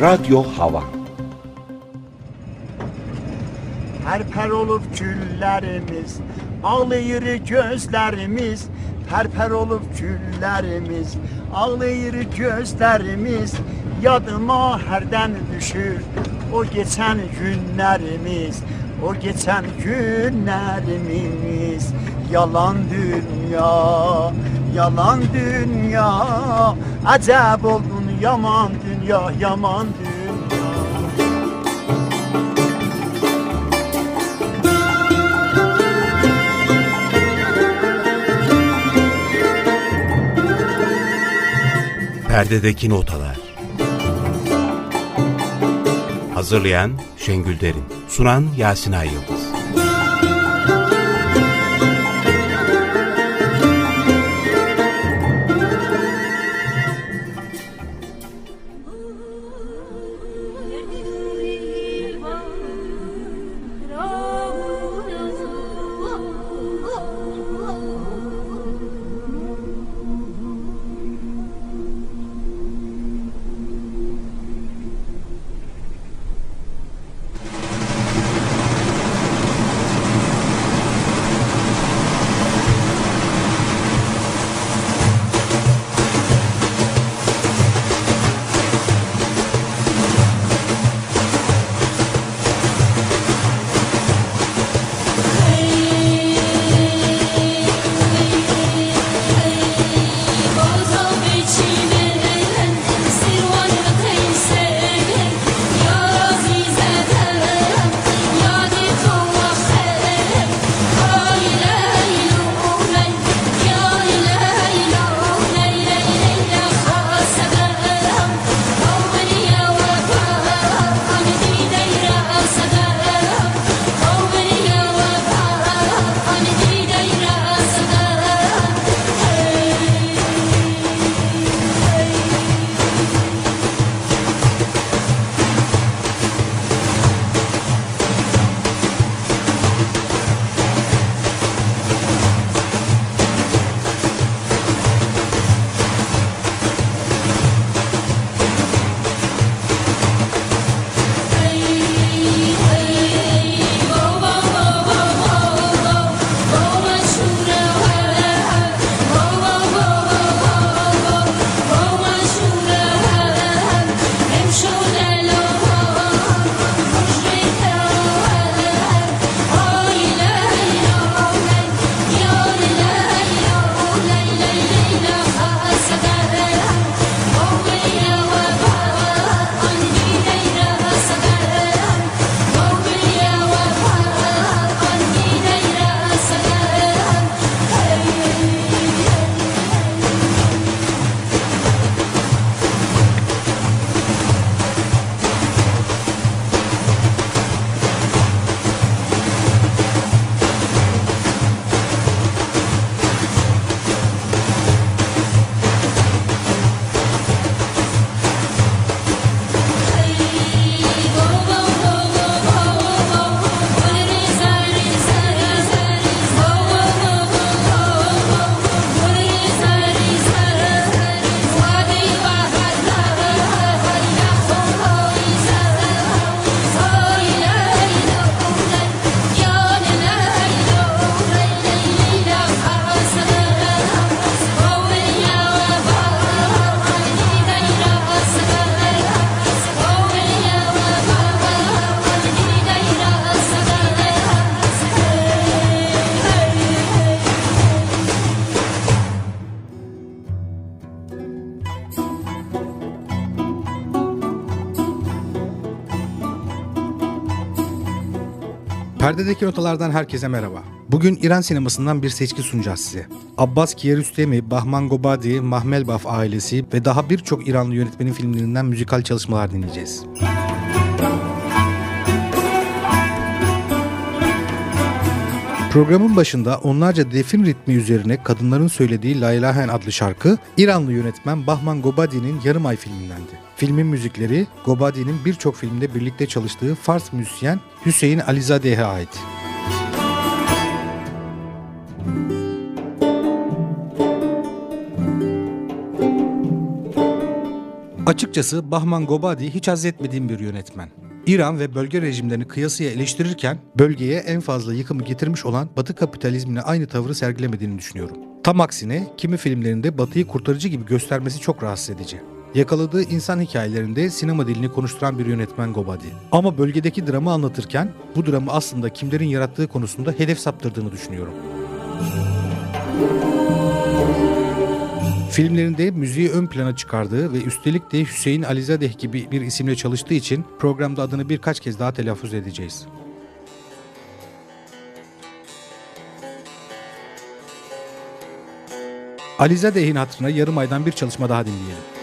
Radyo Hava. Perper olup küllerimiz Ağlayır gözlerimiz. Perper olup küllerimiz Ağlayır gözlerimiz. Yadıma herden düşür O geçen günlerimiz. O geçen günlerimiz. Yalan dünya Yalan dünya. Acep oldun yaman dünya Yaman dünya Perdedeki notalar. Hazırlayan Şengül Derin. Sunan Yasin Ay Yıldız. Perdedeki notalardan herkese merhaba. Bugün İran sinemasından bir seçki sunacağız size. Abbas Kiarostami, Bahman Gobadi, Mahmelbaf ailesi ve daha birçok İranlı yönetmenin filmlerinden müzikal çalışmalar dinleyeceğiz. Programın başında onlarca defin ritmi üzerine kadınların söylediği La İlahen adlı şarkı İranlı yönetmen Bahman Gobadi'nin Yarım Ay filmindendi. Filmin müzikleri Gobadi'nin birçok filmde birlikte çalıştığı Fars müzisyen Hüseyin Alizade'ye ait. Açıkçası Bahman Gobadi hiç haz etmediğim bir yönetmen. İran ve bölge rejimlerini kıyasıya eleştirirken bölgeye en fazla yıkımı getirmiş olan Batı kapitalizmine aynı tavrı sergilemediğini düşünüyorum. Tam aksine kimi filmlerinde Batı'yı kurtarıcı gibi göstermesi çok rahatsız edici. Yakaladığı insan hikayelerinde sinema dilini konuşturan bir yönetmen Gobadi. Ama bölgedeki dramı anlatırken bu dramı aslında kimlerin yarattığı konusunda hedef saptırdığını düşünüyorum. Filmlerinde müziği ön plana çıkardığı ve üstelik de Hüseyin Alizadeh gibi bir isimle çalıştığı için programda adını birkaç kez daha telaffuz edeceğiz. Alizadeh'in hatırına yarım aydan bir çalışma daha dinleyelim.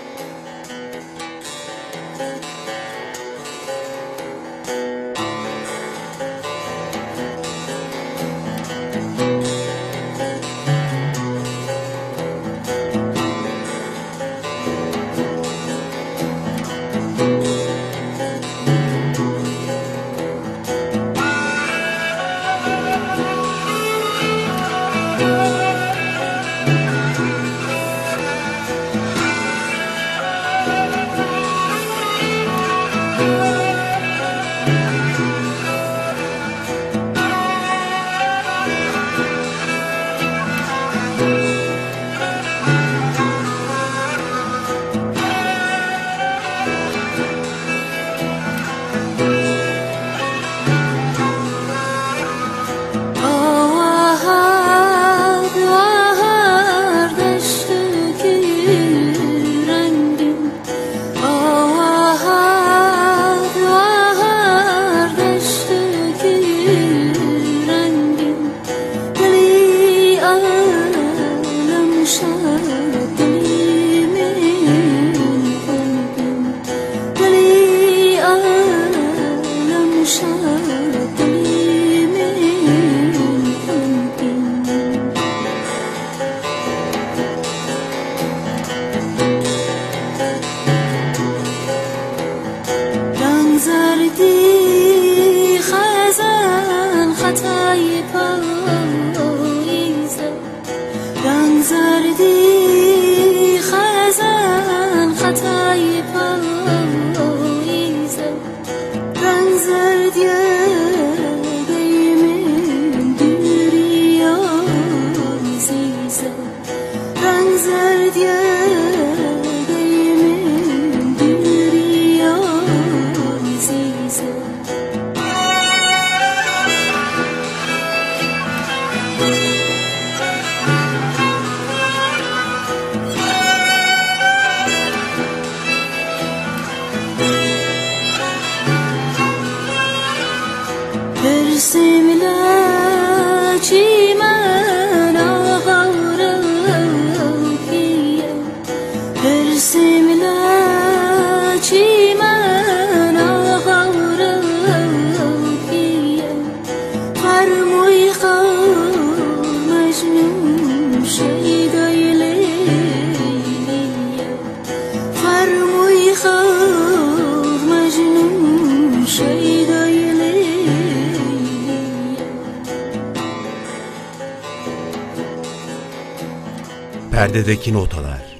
Perdedeki notalar.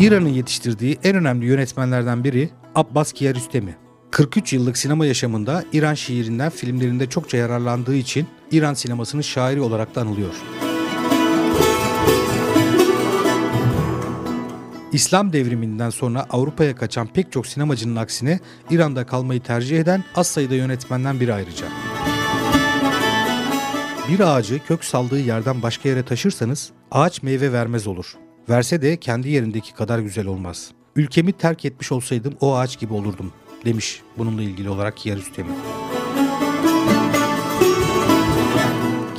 İran'ın yetiştirdiği en önemli yönetmenlerden biri Abbas Kiarostami. 43 yıllık sinema yaşamında İran şiirinden filmlerinde çokça yararlandığı için İran sinemasının şairi olarak da anılıyor. İslam devriminden sonra Avrupa'ya kaçan pek çok sinemacının aksine İran'da kalmayı tercih eden az sayıda yönetmenden biri ayrıca. Bir ağacı kök saldığı yerden başka yere taşırsanız ağaç meyve vermez olur. Verse de kendi yerindeki kadar güzel olmaz. Ülkemi terk etmiş olsaydım o ağaç gibi olurdum demiş bununla ilgili olarak Kiarostami.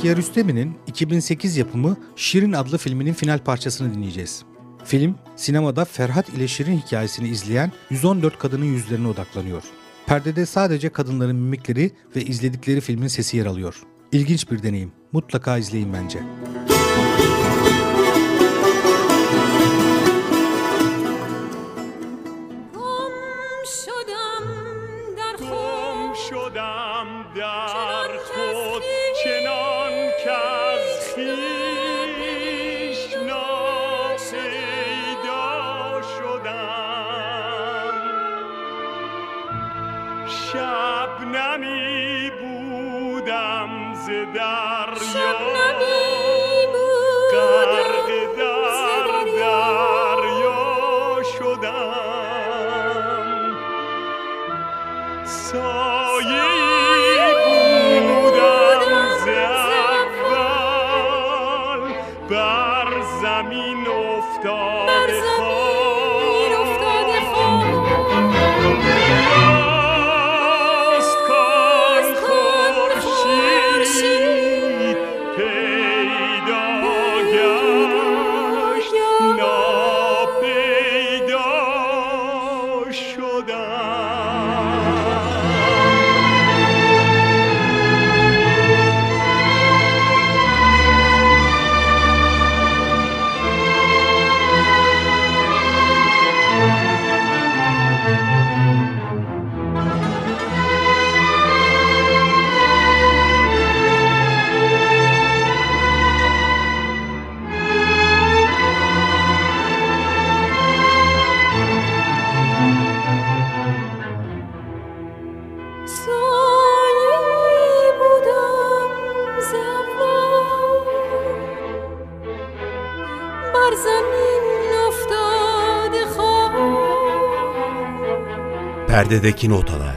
Kiarostami'nin 2008 yapımı Şirin adlı filminin final parçasını dinleyeceğiz. Film, sinemada Ferhat ile Şirin hikayesini izleyen 114 kadının yüzlerine odaklanıyor. Perdede sadece kadınların mimikleri ve izledikleri filmin sesi yer alıyor. İlginç bir deneyim. Mutlaka izleyin bence. Şodam der شبنمی بودم ز دریا. Perdedeki notalar.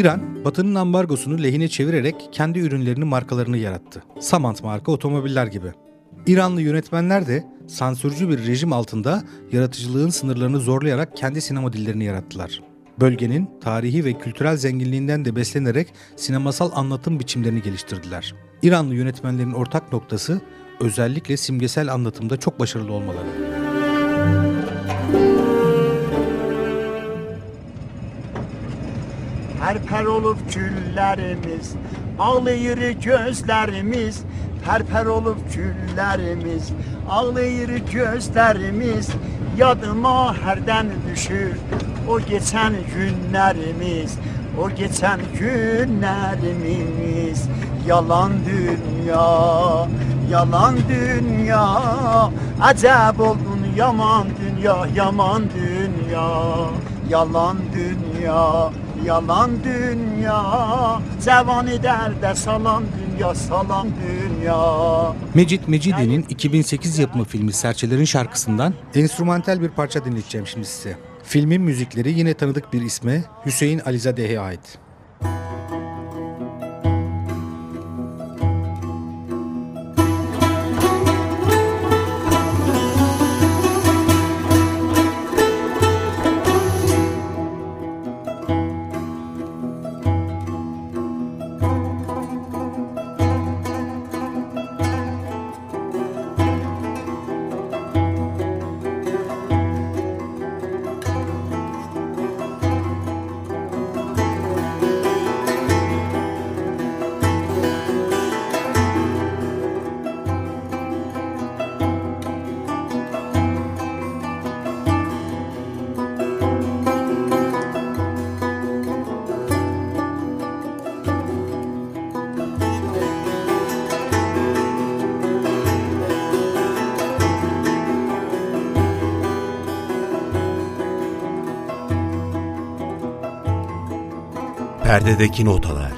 İran Batı'nın ambargosunu lehine çevirerek kendi ürünlerini markalarını yarattı. Samant marka otomobiller gibi. İranlı yönetmenler de sansürcü bir rejim altında yaratıcılığın sınırlarını zorlayarak kendi sinema dillerini yarattılar. Bölgenin tarihi ve kültürel zenginliğinden de beslenerek sinemasal anlatım biçimlerini geliştirdiler. İranlı yönetmenlerin ortak noktası özellikle simgesel anlatımda çok başarılı olmaları. Perper olup küllerimiz Ağlayır gözlerimiz. Perper olup küllerimiz Ağlayır gözlerimiz. Yadıma herden düşür O geçen günlerimiz. O geçen günlerimiz. Yalan dünya Yalan dünya. Acep oldun yaman dünya Yaman dünya. Yalan dünya Yalan dünya Cevani derde salan dünya Salan dünya Mecit Mecidi'nin 2008 yapımı filmi Serçelerin şarkısından enstrümantal bir parça dinleteceğim şimdi size. Filmin müzikleri yine tanıdık bir isme Hüseyin Alizade'ye ait. Perdedeki notalar.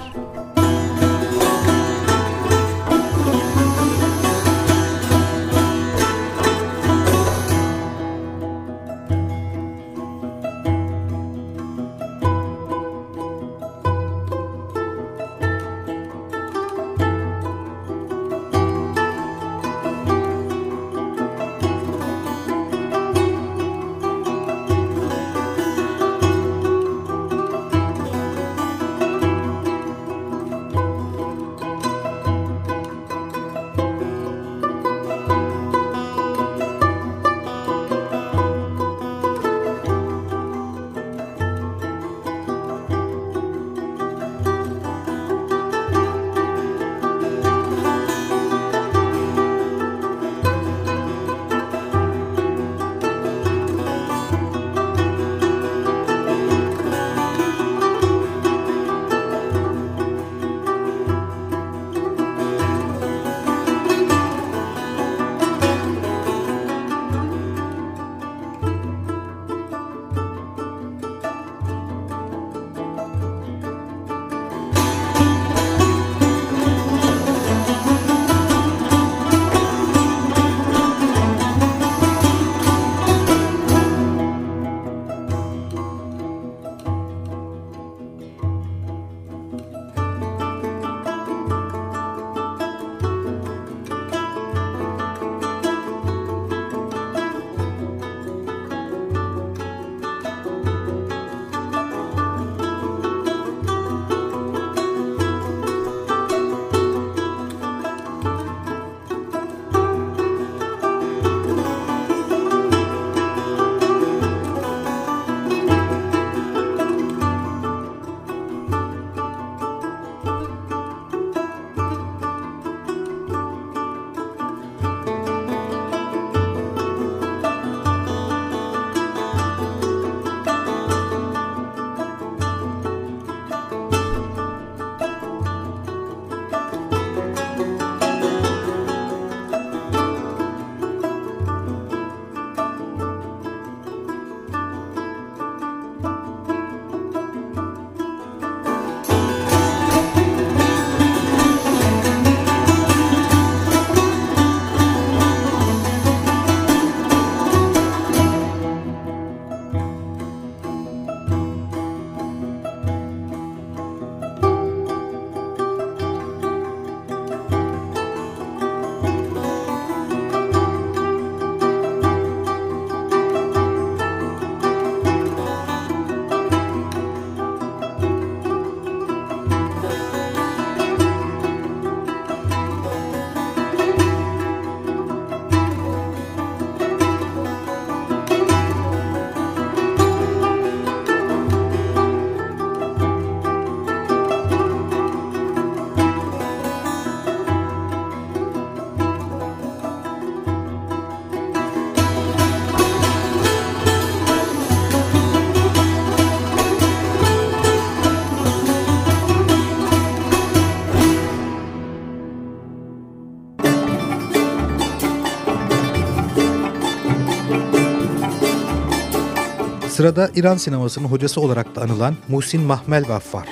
Sırada İran sinemasının hocası olarak da anılan Muhsin Mahmelbaf var.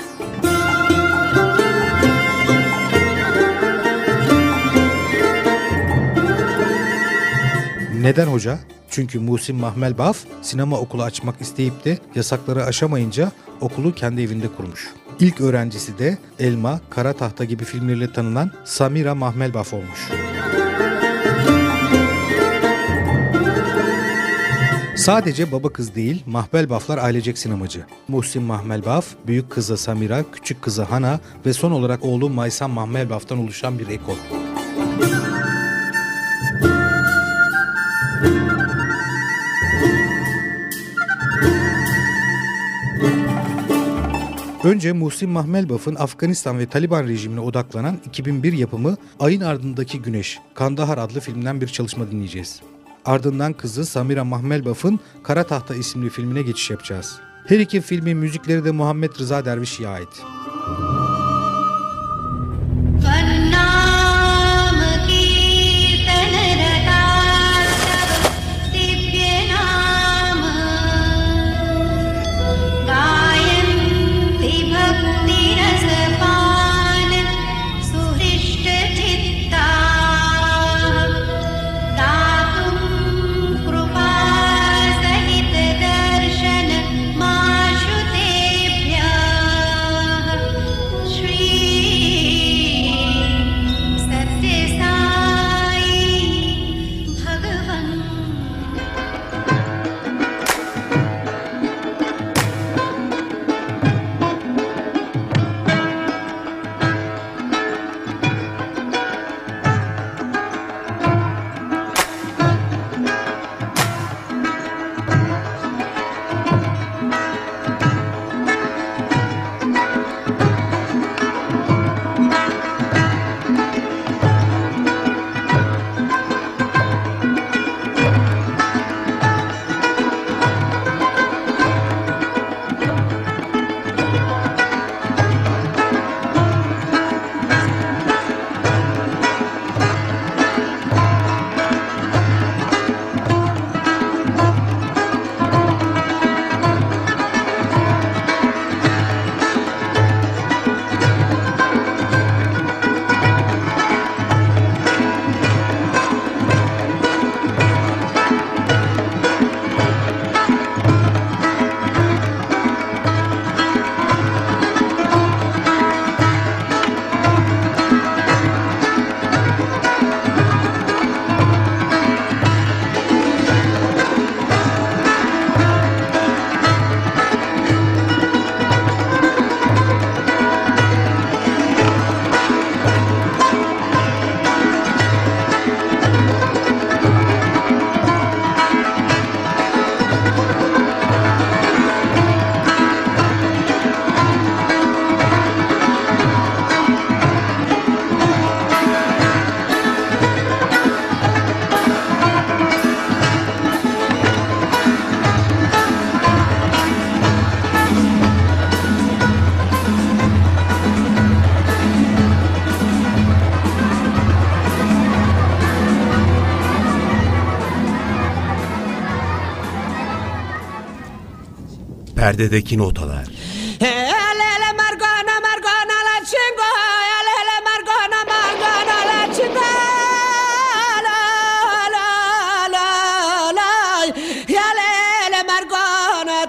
Neden hoca? Çünkü Muhsin Mahmelbaf sinema okulu açmak isteyip de yasakları aşamayınca okulu kendi evinde kurmuş. İlk öğrencisi de Elma, Kara Tahta gibi filmleriyle tanınan Samira Mahmelbaf olmuş. Sadece baba kız değil, Mahmelbaflar ailecek sinemacı. Muhsin Mahmelbaf, büyük kızı Samira, küçük kızı Hana ve son olarak oğlu Maysan Mahmelbaf'tan oluşan bir ekol. Önce Muhsin Mahmelbaf'ın Afganistan ve Taliban rejimine odaklanan 2001 yapımı Ayın Ardındaki Güneş, Kandahar adlı filmden bir çalışma dinleyeceğiz. Ardından kızı Samira Mahmelbaf'ın Kara Tahta isimli filmine geçiş yapacağız. Her iki filmin müzikleri de Muhammed Rıza Derviş'e ait. नाम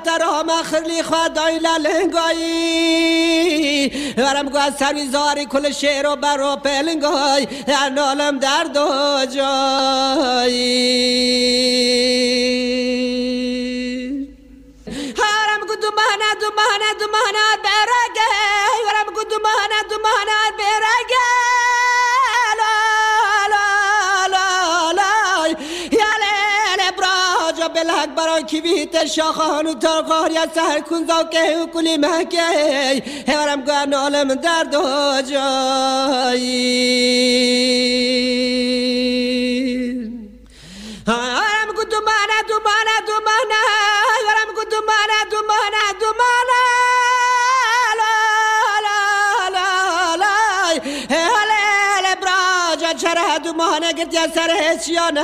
ترام خرلی خدای للنگایی ورم گو از سری زاری کل شعر و برو پلنگای انالم در دو جایی دمانه دمانه دمانه بیرگه ورم گو دمانه دمانه بیرگه لا لا لا لا یا لیل براجا بالحق برای کیوی تر شاخه هانو تر قاری از سهر کن زوکه و کلی مهکه ورم گو نالم در و جایی ورم گو دمانه دمانه دمانه دوباره دوباره دوباره چرا دو ماهانه گرد یا سر هسیانه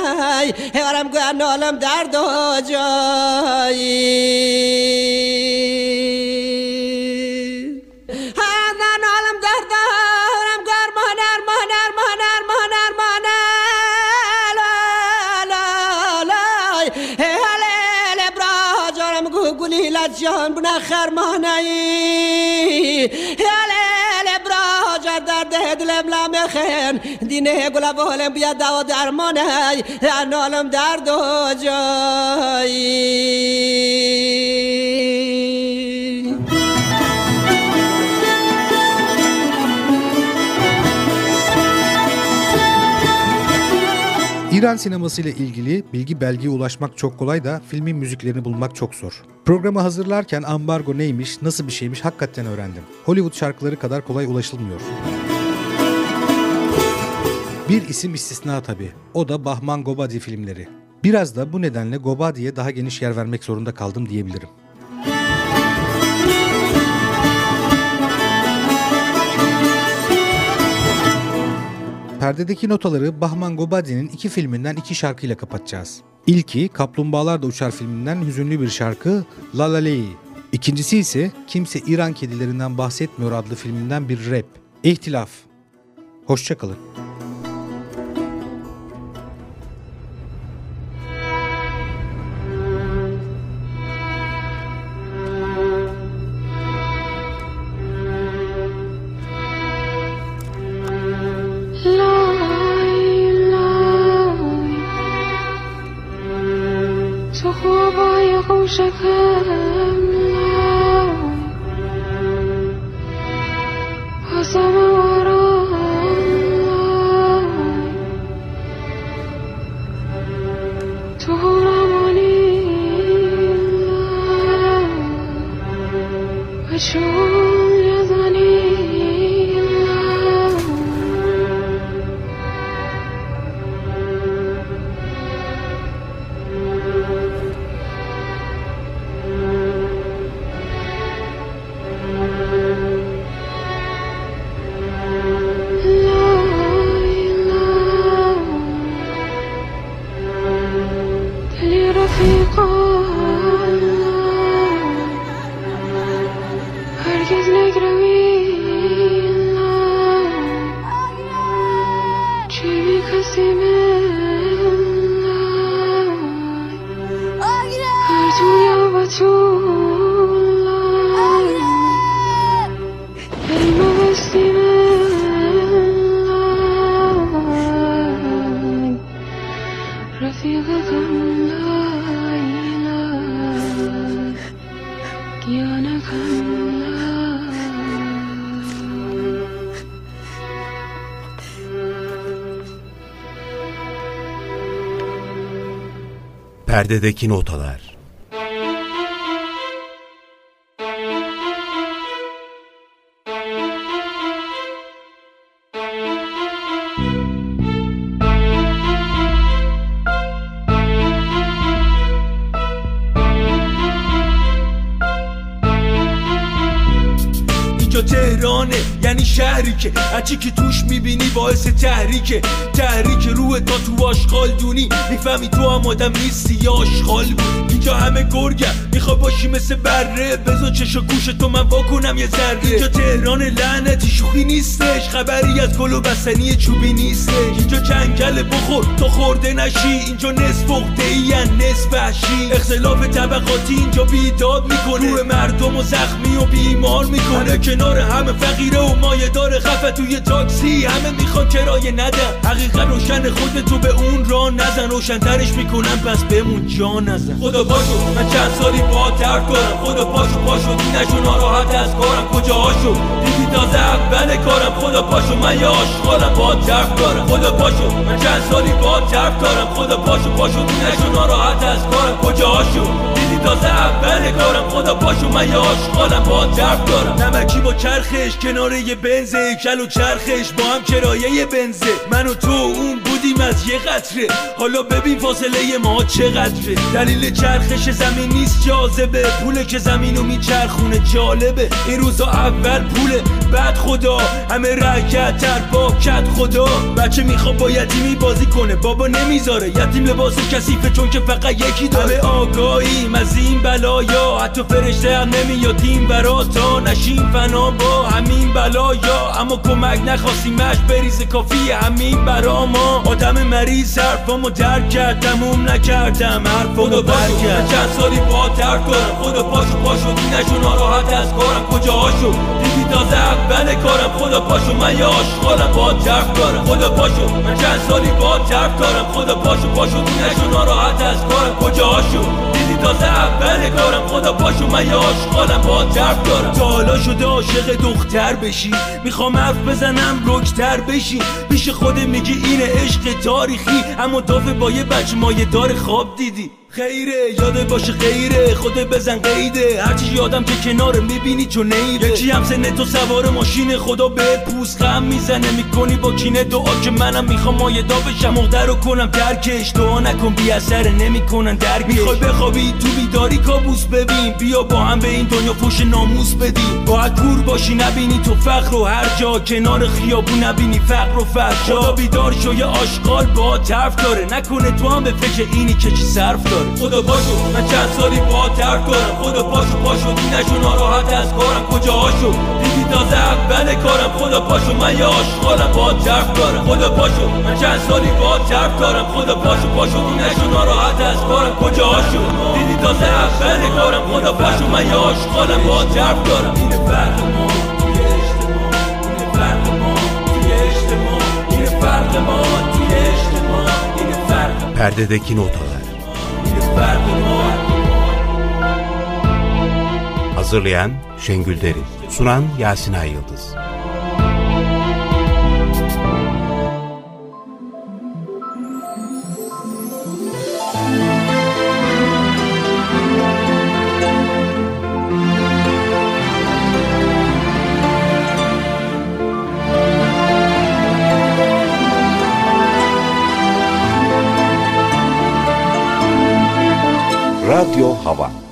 هیوارم گویا نالم درد و جایی. ولد جان بنا خرمانایی. در درد دلم خن دینه گل بولم بیا دوا درمانه آنالم در دو جایی. İran sineması ile ilgili bilgi belgeye ulaşmak çok kolay da filmin müziklerini bulmak çok zor. Programı hazırlarken ambargo neymiş, nasıl bir şeymiş hakikaten öğrendim. Hollywood şarkıları kadar kolay ulaşılmıyor. Bir isim istisna tabi. O da Bahman Gobadi filmleri. Biraz da bu nedenle Gobadi'ye daha geniş yer vermek zorunda kaldım diyebilirim. Perdedeki notaları Bahman Gobadi'nin iki filminden iki şarkıyla kapatacağız. İlki Kaplumbağalar da Uçar filminden hüzünlü bir şarkı La La Ley. İkincisi ise Kimse İran Kedilerinden Bahsetmiyor adlı filminden bir rap. İhtilaf. Hoşçakalın. Perdedeki notalar. شهری که هرچی که توش می‌بینی باعث تحریکه. تحریک روح تا تو آشغال دونی. می‌فهمی تو هم آدم نیستی یا آشغال بود اینجا همه گرگم میخوا باشی مثل بره. بزن چش و گوش تو من واکنم یه ذره. اینجا تهران لعنتی شوخی نیستش. خبری از گل و بستنی چوبی نیستش. اینجا جنگل بخور تا خورده نشی. اینجا نصف عقده ای نصف وحشی. اختلاف طبقاتی اینجا بیداد می‌کنه. روح مردم و زخمی و بیمار می‌کنه. کنار همه فقیره و مایه داره خفه. توی تاکسی همه می‌خوان کرایه ندن. حقیقت روشن خودتو به اون را نزن. روشنترش می‌کنن پس بمون جا نزن. خدا پاشو من چند سالی با درد دارم خدا پاشو پاشو دینشو ناراحت از کارم. کجا هاشو؟ دیدی تازه اول کارم. خدا پاشو من یه آشغالم با درد دارم خدا پاشو. من چند سالی با درد دارم. خدا پاشو پاشو دینشو ناراحت از کارم. کجا هاشو؟ دیدی تازه اول کارم. خدا پاشو من یه آشغالم با درد دارم. نمکی با چرخش کنار یه بنزه. کل و چرخش با هم کرایه بنزه. من و تو اون بود شدیم از یه قطره. حالا ببین فاصله ما چقدره. دلیل چرخش زمین نیست جاذبه. پوله که زمینو میچرخونه جالبه. این روزا اول پوله. بعد خدا. همه رکت تر با کت خدا. بچه می‌خواد با یتیمی بازی کنه. بابا نمی‌ذاره. یتیم لباس کثیفه چون که فقط یکی داره. همه از این بلایا. حتی فرشته هم نمیاد. این برا تا نشیم. فنا با همین بلایا. اما کمک نخواستیمش بریز کافیه. همین برا ما. آدم مریض حرفامو درک کرد تموم نکردم حرفامو برکرد چند سالی با ترک کنم خدا پاشو پاشو دینشو ناراحت از کارم. کجا هاشو دیدی تازه اول کارم. خدا پاشو من یه آشغالم با ترک دارم. خدا پاشو من چند سالی با ترک دارم. خدا پاشو پاشو دینشو ناراحت از کارم. کجا هاشو دیدی تازه اول کارم. خدا پاشو من یه آشغالم با ترک دارم. تا حالا شده عاشق دختر بشی. می‌خوام حرف بزنم رکتر بشی. پیش خود میگی اینه عشق تاریخی. اما دافه با یه بچه مایه دار خواب دیدی. خیره یاده باشه خیره خود بزن قیده. هرچی یادم که کنار می‌بینی چون نیره یکی هم سن تو سوار ماشین خدا به پوست غم می‌زنه می‌کنی با کینه دعا که منم می‌خوام مایه دا بشم. مقدر رو کنم ترکش دعا نکن بی اثر نمی‌کنن درکش. می‌خوای بخوابی تو بیداری کابوس ببین. بیا با هم به این دنیا فوش ناموس بدیم. باید کور باشی نبینی تو فقر و هر جا. کنار خیابون نبینی فقر و فرشا خدا بیدار شو یه آشغال با طرف داره. نکنه تو هم به فکر اینی که چی صرف داره. خدا پاشو من چند سالی با ترک دارم. خدا پاشو پاشو دینشو ناراحت از کارم. کجا هاشو؟ دیدی تازه اول کارم. خدا پاشو من یه آشغالم با طرف دارم. خدا پاشو من چند سالی با ترک دارم. خدا پاشو پاشو دینشو ناراحت از کارم. کجا هاشو؟ دیدی تازه اول کارم. خدا پاشو من یه آشغالم با طرف دارم. اینه فرق ما توی اجتماع فرق فرق. Hazırlayan Şengül Derin, sunan Yasin Ay Yıldız. Radyo Hava